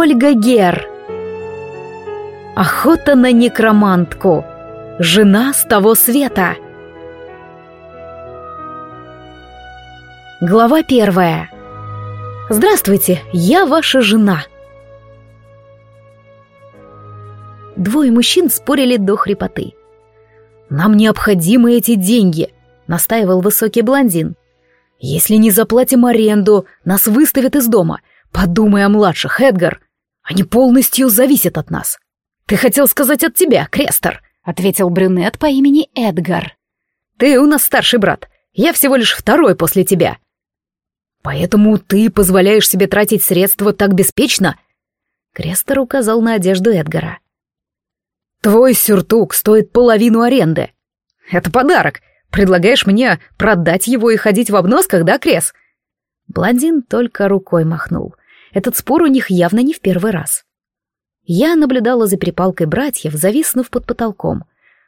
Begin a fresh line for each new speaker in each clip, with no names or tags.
Ольга Гер. Охота на некромантку. Жена с того света. Глава первая. Здравствуйте, я ваша жена. Двое мужчин спорили до хрипоты. «Нам необходимы эти деньги», — настаивал высокий блондин. «Если не заплатим аренду, нас выставят из дома. Подумай о младших, Эдгар. Они полностью зависят от нас». «Ты хотел сказать от тебя, Крестер», — ответил брюнет по имени Эдгар. «Ты у нас старший брат. Я всего лишь второй после тебя». «Поэтому ты позволяешь себе тратить средства так беспечно?» Крестер указал на одежду Эдгара. Твой сюртук стоит половину аренды. Это подарок. Предлагаешь мне продать его и ходить в обносках, да, Крес? Блондин только рукой махнул. Этот спор у них явно не в первый раз. Я наблюдала за перепалкой братьев, зависнув под потолком.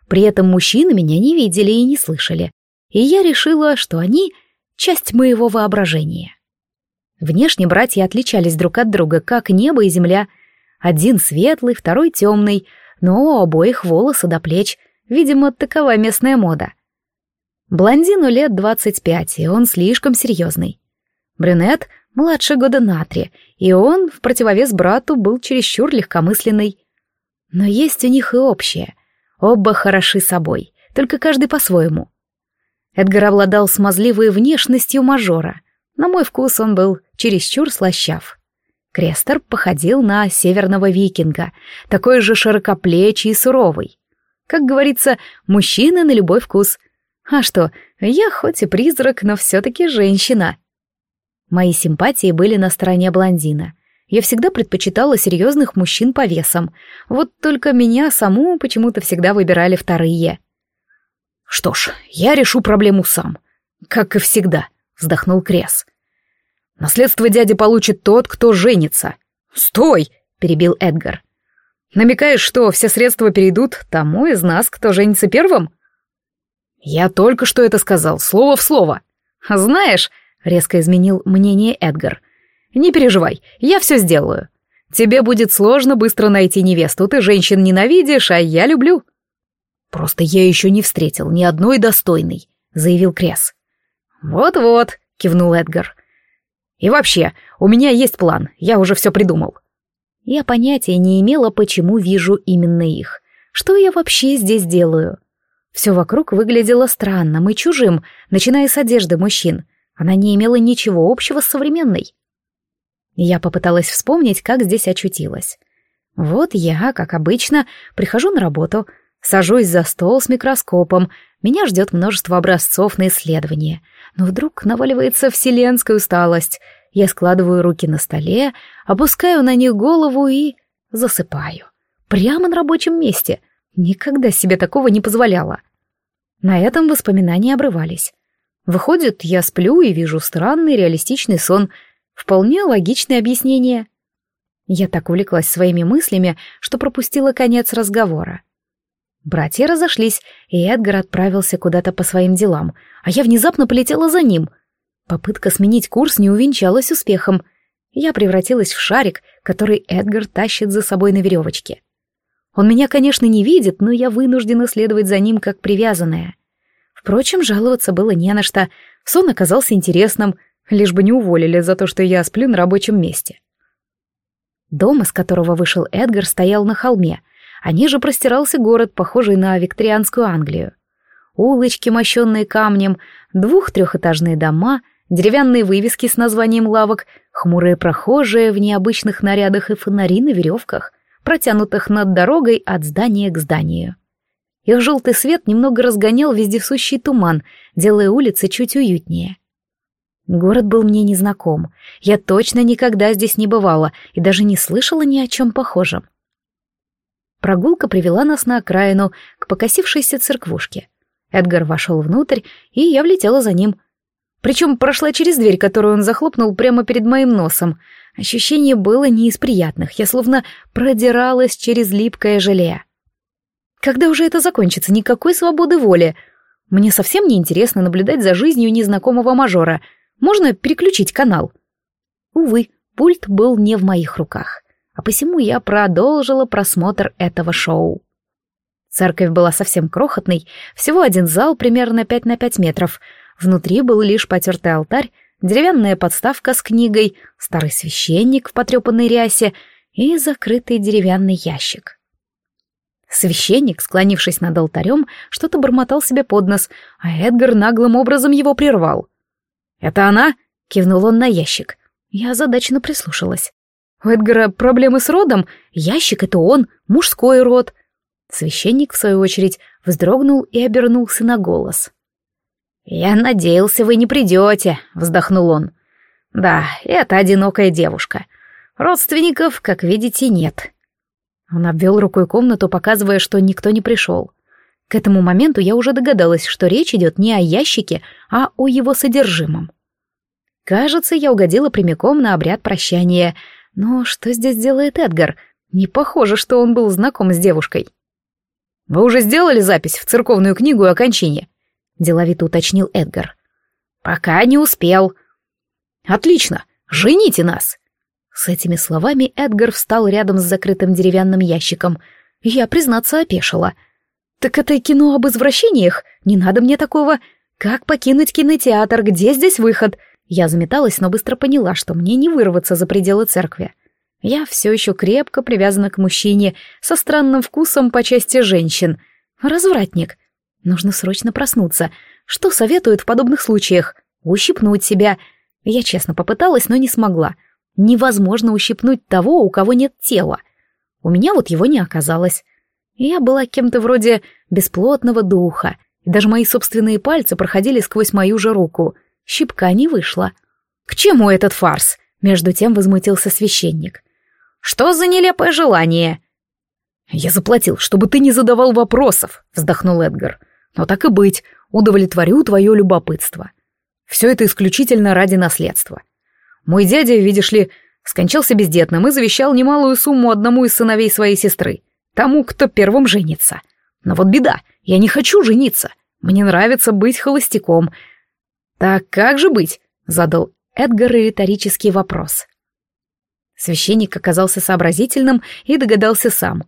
При этом мужчины меня не видели и не слышали. И я решила, что они — часть моего воображения. Внешне братья отличались друг от друга, как небо и земля. Один светлый, второй темный — но у обоих волосы до плеч, видимо, такова местная мода. Блондину лет двадцать пять, и он слишком серьезный. Брюнет младше года на три, и он, в противовес брату, был чересчур легкомысленный. Но есть у них и общее. Оба хороши собой, только каждый по-своему. Эдгар обладал смазливой внешностью мажора. На мой вкус он был чересчур слащав. Крестер походил на северного викинга, такой же широкоплечий и суровый. Как говорится, мужчина на любой вкус. А что, я хоть и призрак, но все-таки женщина. Мои симпатии были на стороне блондина. Я всегда предпочитала серьезных мужчин по весам. Вот только меня саму почему-то всегда выбирали вторые. «Что ж, я решу проблему сам. Как и всегда», — вздохнул Крес. Наследство дяди получит тот, кто женится. Стой, перебил Эдгар. Намекаешь, что все средства перейдут тому из нас, кто женится первым? Я только что это сказал, слово в слово. Знаешь, резко изменил мнение Эдгар. Не переживай, я все сделаю. Тебе будет сложно быстро найти невесту, ты женщин ненавидишь, а я люблю. Просто я еще не встретил ни одной достойной, заявил Крес. Вот-вот, кивнул Эдгар. И вообще, у меня есть план, я уже все придумал. Я понятия не имела, почему вижу именно их. Что я вообще здесь делаю? Все вокруг выглядело странным и чужим, начиная с одежды мужчин. Она не имела ничего общего с современной. Я попыталась вспомнить, как здесь очутилась. Вот я, как обычно, прихожу на работу, сажусь за стол с микроскопом, меня ждет множество образцов на исследование — но вдруг наваливается вселенская усталость. Я складываю руки на столе, опускаю на них голову и засыпаю. Прямо на рабочем месте. Никогда себе такого не позволяла. На этом воспоминания обрывались. Выходит, я сплю и вижу странный реалистичный сон. Вполне логичное объяснение. Я так увлеклась своими мыслями, что пропустила конец разговора. Братья разошлись, и Эдгар отправился куда-то по своим делам, а я внезапно полетела за ним. Попытка сменить курс не увенчалась успехом. Я превратилась в шарик, который Эдгар тащит за собой на веревочке. Он меня, конечно, не видит, но я вынуждена следовать за ним как привязанная. Впрочем, жаловаться было не на что. Сон оказался интересным, лишь бы не уволили за то, что я сплю на рабочем месте. Дом, из которого вышел Эдгар, стоял на холме — а ниже простирался город, похожий на викторианскую Англию. Улочки, мощенные камнем, двух-трехэтажные дома, деревянные вывески с названием лавок, хмурые прохожие в необычных нарядах и фонари на веревках, протянутых над дорогой от здания к зданию. Их желтый свет немного разгонял вездесущий туман, делая улицы чуть уютнее. Город был мне незнаком. Я точно никогда здесь не бывала и даже не слышала ни о чем похожем. Прогулка привела нас на окраину, к покосившейся церквушке. Эдгар вошел внутрь, и я влетела за ним. Причем прошла через дверь, которую он захлопнул прямо перед моим носом. Ощущение было не из приятных, я словно продиралась через липкое желе. Когда уже это закончится? Никакой свободы воли. Мне совсем не интересно наблюдать за жизнью незнакомого мажора. Можно переключить канал? Увы, пульт был не в моих руках. а посему я продолжила просмотр этого шоу. Церковь была совсем крохотной, всего один зал примерно 5 на 5 метров. Внутри был лишь потертый алтарь, деревянная подставка с книгой, старый священник в потрепанной рясе и закрытый деревянный ящик. Священник, склонившись над алтарем, что-то бормотал себе под нос, а Эдгар наглым образом его прервал. «Это она?» — кивнул он на ящик. Я озадаченно прислушалась. У Эдгара проблемы с родом, ящик — это он, мужской род — Священник, в свою очередь, вздрогнул и обернулся на голос. «Я надеялся, вы не придете», — вздохнул он. «Да, это одинокая девушка. Родственников, как видите, нет». Он обвел рукой комнату, показывая, что никто не пришел. К этому моменту я уже догадалась, что речь идет не о ящике, а о его содержимом. Кажется, я угодила прямиком на обряд прощания. Но что здесь делает Эдгар? Не похоже, что он был знаком с девушкой. «Вы уже сделали запись в церковную книгу о кончине?» — деловито уточнил Эдгар. «Пока не успел». «Отлично! Жените нас!» С этими словами Эдгар встал рядом с закрытым деревянным ящиком. Я, признаться, опешила. «Так это кино об извращениях? Не надо мне такого. Как покинуть кинотеатр? Где здесь выход?» Я заметалась, но быстро поняла, что мне не вырваться за пределы церкви. Я все еще крепко привязана к мужчине со странным вкусом по части женщин. Развратник. Нужно срочно проснуться. Что советуют в подобных случаях? Ущипнуть себя. Я честно попыталась, но не смогла. Невозможно ущипнуть того, у кого нет тела. У меня вот его не оказалось. Я была кем-то вроде бесплотного духа, и даже мои собственные пальцы проходили сквозь мою же руку. Щипка не вышла. «К чему этот фарс?» Между тем возмутился священник. Что за нелепое желание?» «Я заплатил, чтобы ты не задавал вопросов», — вздохнул Эдгар. «Но так и быть, удовлетворю твое любопытство. Все это исключительно ради наследства. Мой дядя, видишь ли, скончался бездетным и завещал немалую сумму одному из сыновей своей сестры, тому, кто первым женится. Но вот беда, я не хочу жениться. Мне нравится быть холостяком. Так как же быть?» — задал Эдгар риторический вопрос. Священник оказался сообразительным и догадался сам.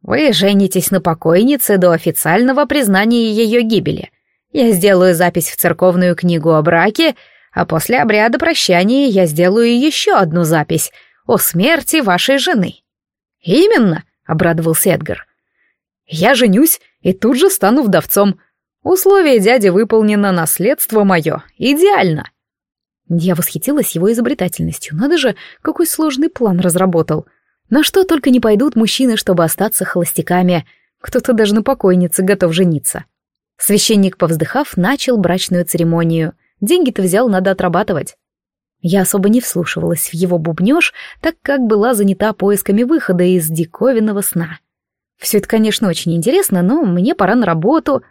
«Вы женитесь на покойнице до официального признания ее гибели. Я сделаю запись в церковную книгу о браке, а после обряда прощания я сделаю еще одну запись о смерти вашей жены». «Именно», — обрадовался Эдгар. «Я женюсь и тут же стану вдовцом. Условие дяди выполнено, наследство мое. Идеально». Я восхитилась его изобретательностью. Надо же, какой сложный план разработал. На что только не пойдут мужчины, чтобы остаться холостяками. Кто-то даже на покойнице готов жениться. Священник, повздыхав, начал брачную церемонию. Деньги-то взял, надо отрабатывать. Я особо не вслушивалась в его бубнёж, так как была занята поисками выхода из диковинного сна. Все это, конечно, очень интересно, но мне пора на работу.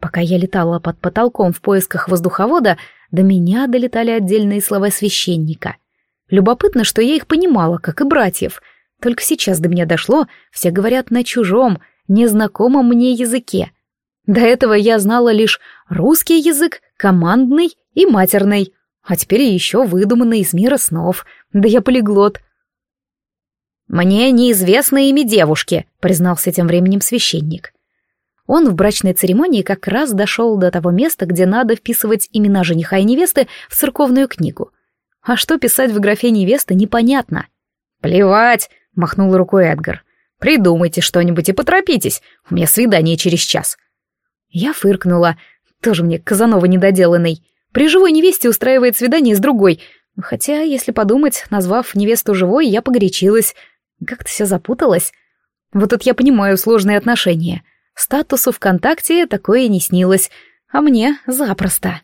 Пока я летала под потолком в поисках воздуховода, до меня долетали отдельные слова священника. Любопытно, что я их понимала, как и братьев. Только сейчас до меня дошло, все говорят на чужом, незнакомом мне языке. До этого я знала лишь русский язык, командный и матерный, а теперь еще выдуманный из мира снов. Да я полиглот. «Мне неизвестно имя девушки», — признался тем временем священник. Он в брачной церемонии как раз дошел до того места, где надо вписывать имена жениха и невесты в церковную книгу. А что писать в графе невесты, непонятно. «Плевать!» — махнул рукой Эдгар. «Придумайте что-нибудь и поторопитесь, у меня свидание через час». Я фыркнула. Тоже мне Казанова недоделанный. При живой невесте устраивает свидание с другой. Хотя, если подумать, назвав невесту живой, я погорячилась. Как-то все запуталось. Вот тут я понимаю сложные отношения. Статусу ВКонтакте такое не снилось, а мне запросто.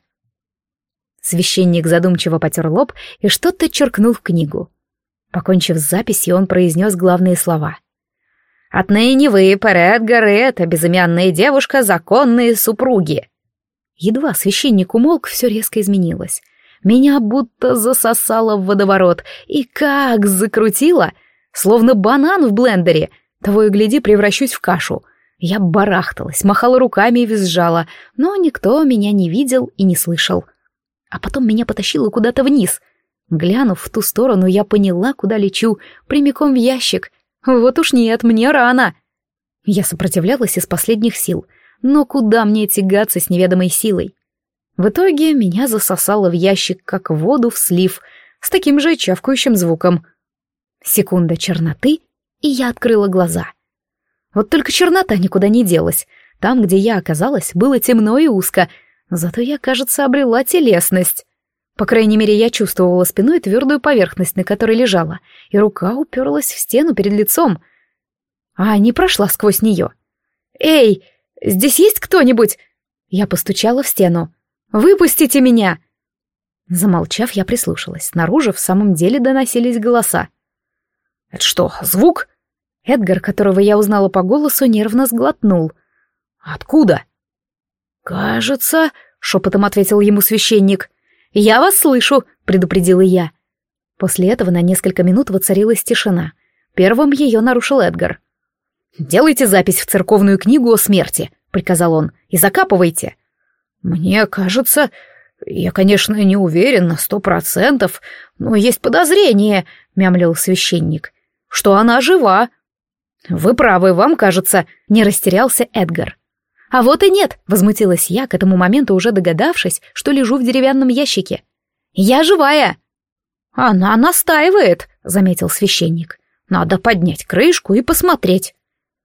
Священник задумчиво потер лоб и что-то черкнул в книгу. Покончив с записью, он произнес главные слова. «Отныне вы, Перед Гарет, безымянная девушка, законные супруги». Едва священник умолк, все резко изменилось. Меня будто засосало в водоворот. И как закрутило! Словно банан в блендере. Того и гляди, превращусь в кашу. Я барахталась, махала руками и визжала, но никто меня не видел и не слышал. А потом меня потащило куда-то вниз. Глянув в ту сторону, я поняла, куда лечу, прямиком в ящик. Вот уж нет, мне рано. Я сопротивлялась из последних сил, но куда мне тягаться с неведомой силой? В итоге меня засосало в ящик, как воду в слив, с таким же чавкающим звуком. Секунда черноты, и я открыла глаза. Вот только чернота никуда не делась. Там, где я оказалась, было темно и узко, зато я, кажется, обрела телесность. По крайней мере, я чувствовала спиной твердую поверхность, на которой лежала, и рука уперлась в стену перед лицом, а не прошла сквозь нее. «Эй, здесь есть кто-нибудь?» Я постучала в стену. «Выпустите меня!» Замолчав, я прислушалась. Снаружи в самом деле доносились голоса. «Это что, звук?» Эдгар, которого я узнала по голосу, нервно сглотнул. «Откуда?» «Кажется...» — шепотом ответил ему священник. «Я вас слышу», — предупредила я. После этого на несколько минут воцарилась тишина. Первым ее нарушил Эдгар. «Делайте запись в церковную книгу о смерти», — приказал он, — «и закапывайте». «Мне кажется, я, конечно, не уверен на сто процентов, но есть подозрение», — мямлил священник, — «что она жива». «Вы правы, вам кажется», — не растерялся Эдгар. «А вот и нет», — возмутилась я, к этому моменту уже догадавшись, что лежу в деревянном ящике. «Я живая!» «Она настаивает», — заметил священник. «Надо поднять крышку и посмотреть».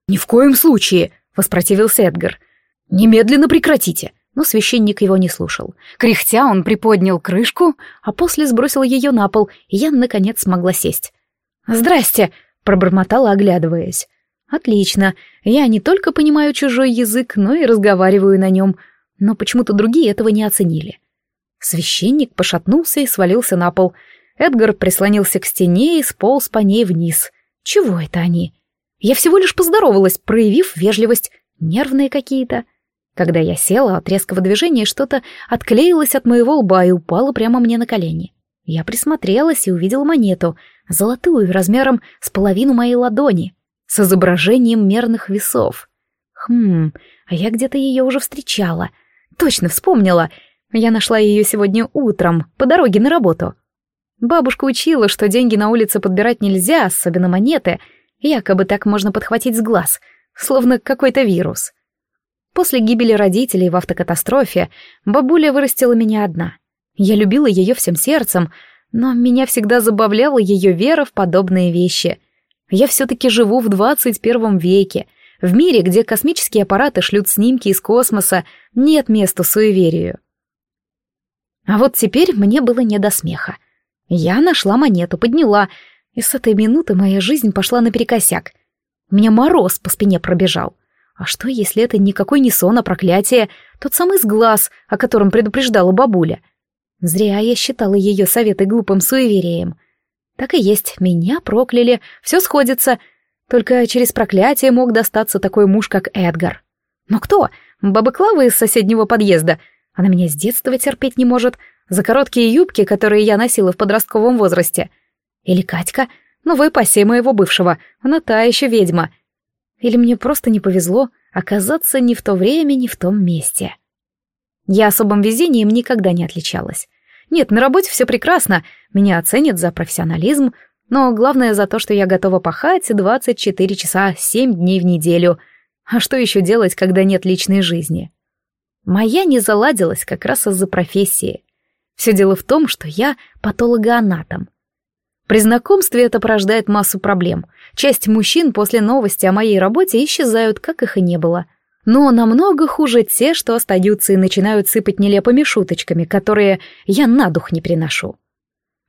«Ни в коем случае», — воспротивился Эдгар. «Немедленно прекратите». Но священник его не слушал. Кряхтя он приподнял крышку, а после сбросил ее на пол, и я, наконец, смогла сесть. «Здрасте», — пробормотала, оглядываясь. Отлично, я не только понимаю чужой язык, но и разговариваю на нем, но почему-то другие этого не оценили. Священник пошатнулся и свалился на пол. Эдгар прислонился к стене и сполз по ней вниз. Чего это они? Я всего лишь поздоровалась, проявив вежливость. Нервные какие-то. Когда я села от резкого движения, что-то отклеилось от моего лба и упало прямо мне на колени. Я присмотрелась и увидела монету, золотую, размером с половину моей ладони с изображением мерных весов. Хм, а я где-то ее уже встречала. Точно вспомнила. Я нашла ее сегодня утром, по дороге на работу. Бабушка учила, что деньги на улице подбирать нельзя, особенно монеты. Якобы так можно подхватить с глаз, словно какой-то вирус. После гибели родителей в автокатастрофе бабуля вырастила меня одна. Я любила ее всем сердцем, но меня всегда забавляла ее вера в подобные вещи — я все-таки живу в 21 веке. В мире, где космические аппараты шлют снимки из космоса, нет места суеверию. А вот теперь мне было не до смеха. Я нашла монету, подняла, и с этой минуты моя жизнь пошла наперекосяк. У меня мороз по спине пробежал. А что, если это никакой не сон, а проклятие, тот самый сглаз, о котором предупреждала бабуля? Зря я считала ее советы глупым суеверием. Так и есть, меня прокляли, все сходится. Только через проклятие мог достаться такой муж, как Эдгар. Но кто? Баба Клава из соседнего подъезда. Она меня с детства терпеть не может. За короткие юбки, которые я носила в подростковом возрасте. Или Катька, новая пассия моего бывшего. Она та еще ведьма. Или мне просто не повезло оказаться ни в то время, ни в том месте. Я особым везением никогда не отличалась. Нет, на работе все прекрасно, меня оценят за профессионализм, но главное за то, что я готова пахать 24 часа 7 дней в неделю. А что еще делать, когда нет личной жизни? Моя не заладилась как раз из-за профессии. Все дело в том, что я патологоанатом. При знакомстве это порождает массу проблем. Часть мужчин после новости о моей работе исчезают, как их и не было — но намного хуже те, что остаются и начинают сыпать нелепыми шуточками, которые я на дух не приношу.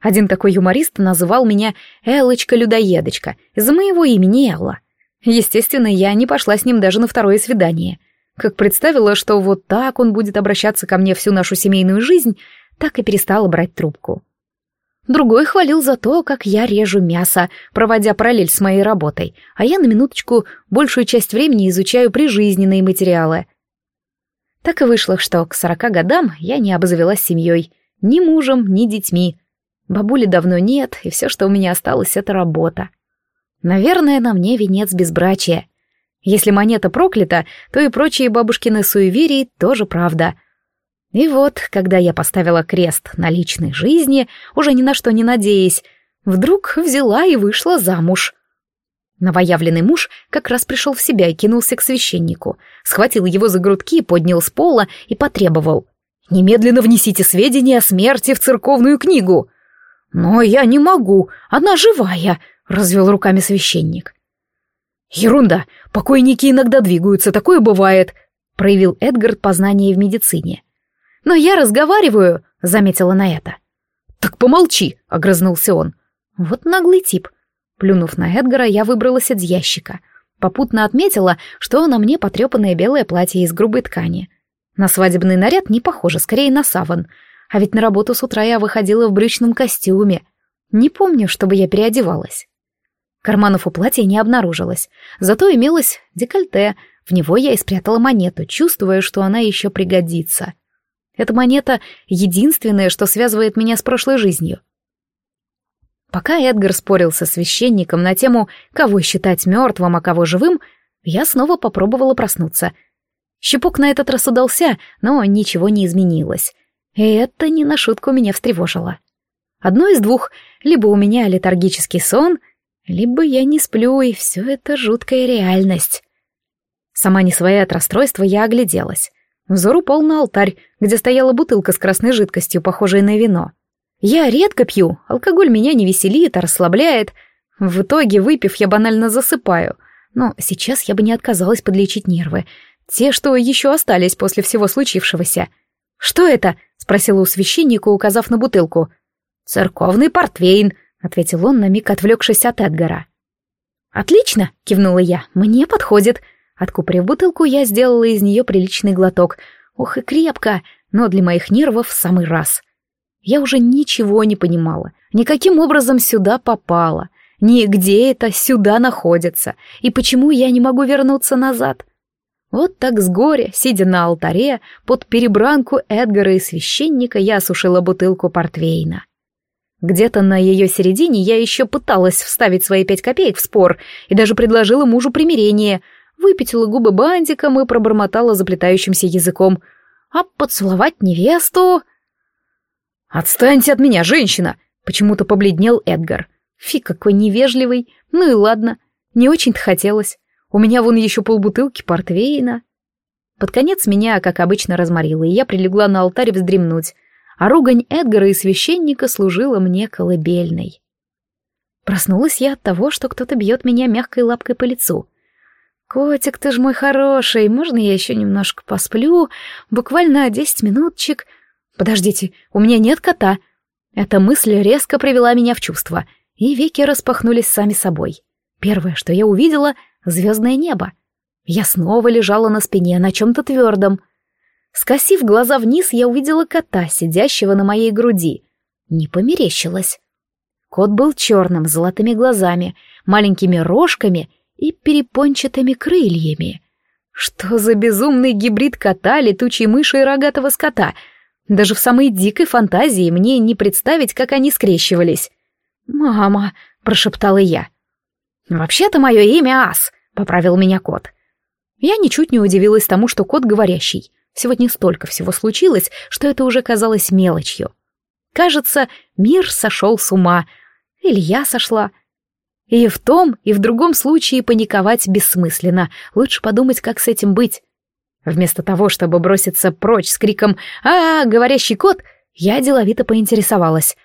Один такой юморист называл меня Элочка-людоедочка из-за моего имени Элла. Естественно, я не пошла с ним даже на второе свидание. Как представила, что вот так он будет обращаться ко мне всю нашу семейную жизнь, так и перестала брать трубку. Другой хвалил за то, как я режу мясо, проводя параллель с моей работой, а я на минуточку большую часть времени изучаю прижизненные материалы. Так и вышло, что к сорока годам я не обзавелась семьей, ни мужем, ни детьми. Бабули давно нет, и все, что у меня осталось, это работа. Наверное, на мне венец безбрачия. Если монета проклята, то и прочие бабушкины суеверии тоже правда. И вот, когда я поставила крест на личной жизни, уже ни на что не надеясь, вдруг взяла и вышла замуж. Новоявленный муж как раз пришел в себя и кинулся к священнику, схватил его за грудки, поднял с пола и потребовал. «Немедленно внесите сведения о смерти в церковную книгу!» «Но я не могу, она живая!» — развел руками священник. «Ерунда, покойники иногда двигаются, такое бывает», — проявил Эдгард познание в медицине. «Но я разговариваю», — заметила на это. «Так помолчи», — огрызнулся он. «Вот наглый тип». Плюнув на Эдгара, я выбралась из ящика. Попутно отметила, что на мне потрепанное белое платье из грубой ткани. На свадебный наряд не похоже, скорее на саван. А ведь на работу с утра я выходила в брючном костюме. Не помню, чтобы я переодевалась. Карманов у платья не обнаружилось, зато имелось декольте. В него я и спрятала монету, чувствуя, что она еще пригодится. Эта монета — единственное, что связывает меня с прошлой жизнью. Пока Эдгар спорил со священником на тему, кого считать мертвым, а кого живым, я снова попробовала проснуться. Щепок на этот раз удался, но ничего не изменилось. И это не на шутку меня встревожило. Одно из двух — либо у меня летаргический сон, либо я не сплю, и все это жуткая реальность. Сама не своя от расстройства я огляделась. Взор упал на алтарь, где стояла бутылка с красной жидкостью, похожей на вино. Я редко пью, алкоголь меня не веселит, а расслабляет. В итоге, выпив, я банально засыпаю. Но сейчас я бы не отказалась подлечить нервы. Те, что еще остались после всего случившегося. «Что это?» — спросила у священника, указав на бутылку. «Церковный портвейн», — ответил он, на миг отвлекшись от Эдгара. «Отлично!» — кивнула я. «Мне подходит». Откупорив бутылку, я сделала из нее приличный глоток. Ох и крепко, но для моих нервов в самый раз. Я уже ничего не понимала, никаким образом сюда попала, ни где это сюда находится, и почему я не могу вернуться назад. Вот так с горя, сидя на алтаре, под перебранку Эдгара и священника, я осушила бутылку портвейна. Где-то на ее середине я еще пыталась вставить свои пять копеек в спор и даже предложила мужу примирение, выпятила губы бантиком и пробормотала заплетающимся языком. А поцеловать невесту... «Отстаньте от меня, женщина!» — почему-то побледнел Эдгар. «Фи, какой невежливый! Ну и ладно, не очень-то хотелось. У меня вон еще полбутылки портвейна». Под конец меня, как обычно, разморило, и я прилегла на алтарь вздремнуть, а ругань Эдгара и священника служила мне колыбельной. Проснулась я от того, что кто-то бьет меня мягкой лапкой по лицу. «Котик, ты ж мой хороший, можно я еще немножко посплю? Буквально десять минуточек...» Подождите, у меня нет кота. Эта мысль резко привела меня в чувство, и веки распахнулись сами собой. Первое, что я увидела — звездное небо. Я снова лежала на спине на чем-то твердом. Скосив глаза вниз, я увидела кота, сидящего на моей груди. Не померещилась. Кот был черным, с золотыми глазами, маленькими рожками и перепончатыми крыльями. Что за безумный гибрид кота, летучей мыши и рогатого скота — даже в самой дикой фантазии мне не представить, как они скрещивались. «Мама», — прошептала я. «Вообще-то мое имя Ас», — поправил меня кот. Я ничуть не удивилась тому, что кот говорящий. Сегодня столько всего случилось, что это уже казалось мелочью. Кажется, мир сошел с ума. Или я сошла. И в том, и в другом случае паниковать бессмысленно. Лучше подумать, как с этим быть. Вместо того, чтобы броситься прочь с криком «А, говорящий кот!», я деловито поинтересовалась.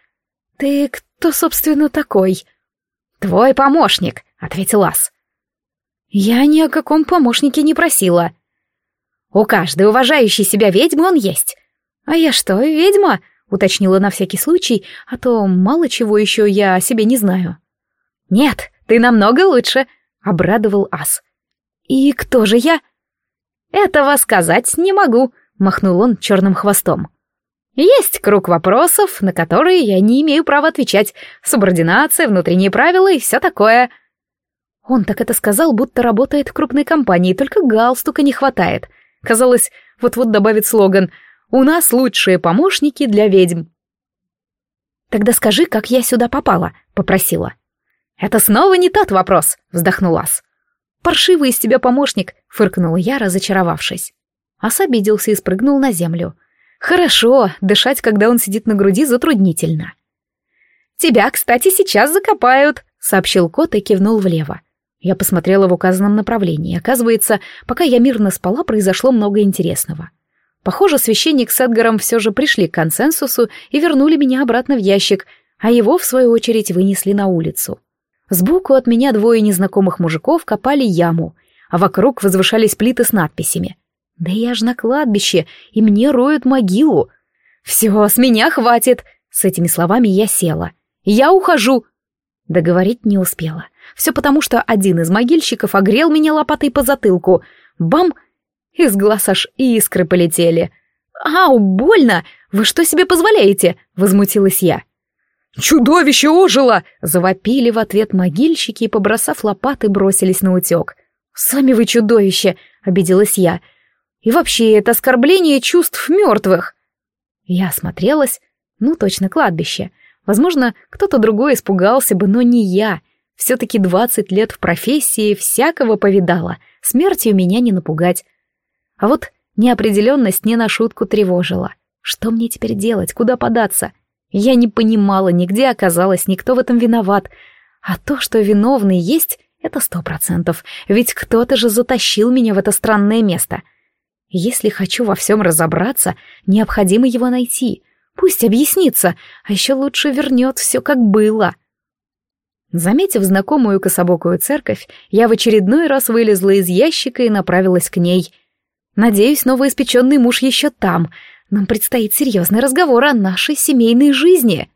«Ты кто, собственно, такой?» «Твой помощник», — ответил Ас. «Я ни о каком помощнике не просила». «У каждой уважающей себя ведьмы он есть». «А я что, ведьма?» — уточнила на всякий случай, а то мало чего еще я о себе не знаю. «Нет, ты намного лучше», — обрадовал Ас. «И кто же я?» «Этого сказать не могу», — махнул он черным хвостом. «Есть круг вопросов, на которые я не имею права отвечать. Субординация, внутренние правила и все такое». Он так это сказал, будто работает в крупной компании, только галстука не хватает. Казалось, вот-вот добавит слоган «У нас лучшие помощники для ведьм». «Тогда скажи, как я сюда попала», — попросила. «Это снова не тот вопрос», — вздохнул Ас. «Паршивый из тебя помощник», — фыркнула я, разочаровавшись. Ас обиделся и спрыгнул на землю. Хорошо, дышать, когда он сидит на груди, затруднительно. «Тебя, кстати, сейчас закопают», — сообщил кот и кивнул влево. Я посмотрела в указанном направлении. Оказывается, пока я мирно спала, произошло много интересного. Похоже, священник с Эдгаром все же пришли к консенсусу и вернули меня обратно в ящик, а его, в свою очередь, вынесли на улицу. Сбоку от меня двое незнакомых мужиков копали яму, а вокруг возвышались плиты с надписями. «Да я ж на кладбище, и мне роют могилу!» «Все, с меня хватит!» С этими словами я села. «Я ухожу!» Договорить не успела. Все потому, что один из могильщиков огрел меня лопатой по затылку. Бам! Из глаз аж искры полетели. «Ау, больно! Вы что себе позволяете?» — возмутилась я. «Чудовище ожило!» — завопили в ответ могильщики и, побросав лопаты, бросились на утек. «Сами вы чудовище!» — обиделась я. «И вообще, это оскорбление чувств мертвых!» Я осмотрелась. Ну, точно, кладбище. Возможно, кто-то другой испугался бы, но не я. Все-таки двадцать лет в профессии всякого повидала. Смертью меня не напугать. А вот неопределенность не на шутку тревожила. Что мне теперь делать? Куда податься? — я не понимала, нигде оказалась, никто в этом виноват. А то, что виновный есть, это сто процентов, ведь кто-то же затащил меня в это странное место. Если хочу во всем разобраться, необходимо его найти. Пусть объяснится, а еще лучше вернет все как было. Заметив знакомую кособокую церковь, я в очередной раз вылезла из ящика и направилась к ней. Надеюсь, новоиспеченный муж еще там — нам предстоит серьезный разговор о нашей семейной жизни.